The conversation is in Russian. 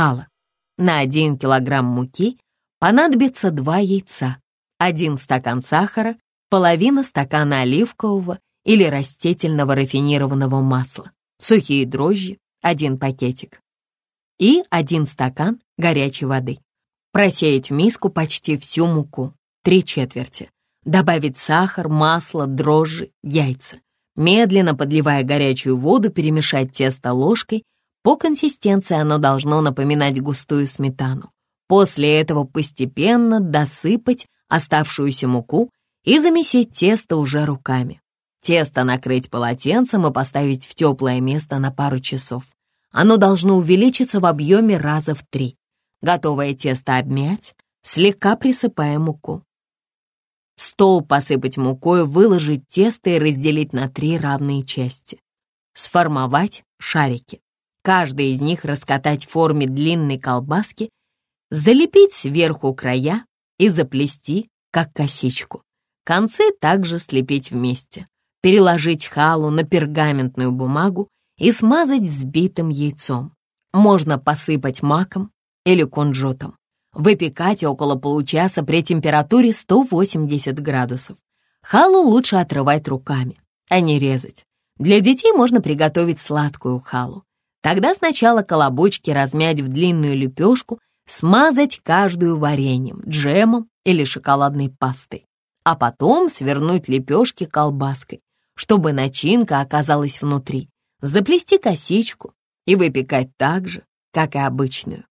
Хала. На 1 килограмм муки понадобится 2 яйца, 1 стакан сахара, половина стакана оливкового или растительного рафинированного масла, сухие дрожжи, 1 пакетик и 1 стакан горячей воды. Просеять в миску почти всю муку, 3 четверти. Добавить сахар, масло, дрожжи, яйца. Медленно подливая горячую воду, перемешать тесто ложкой. По консистенции оно должно напоминать густую сметану. После этого постепенно досыпать оставшуюся муку и замесить тесто уже руками. Тесто накрыть полотенцем и поставить в теплое место на пару часов. Оно должно увеличиться в объеме раза в три. Готовое тесто обмять, слегка присыпая муку. Стол посыпать мукой, выложить тесто и разделить на три равные части. Сформовать шарики. Каждый из них раскатать в форме длинной колбаски, залепить сверху края и заплести, как косичку. Концы также слепить вместе, переложить халу на пергаментную бумагу и смазать взбитым яйцом. Можно посыпать маком или кунжутом. Выпекать около получаса при температуре 180 градусов. Халу лучше отрывать руками, а не резать. Для детей можно приготовить сладкую халу. Тогда сначала колобочки размять в длинную лепешку, смазать каждую вареньем, джемом или шоколадной пастой, а потом свернуть лепешки колбаской, чтобы начинка оказалась внутри, заплести косичку и выпекать так же, как и обычную.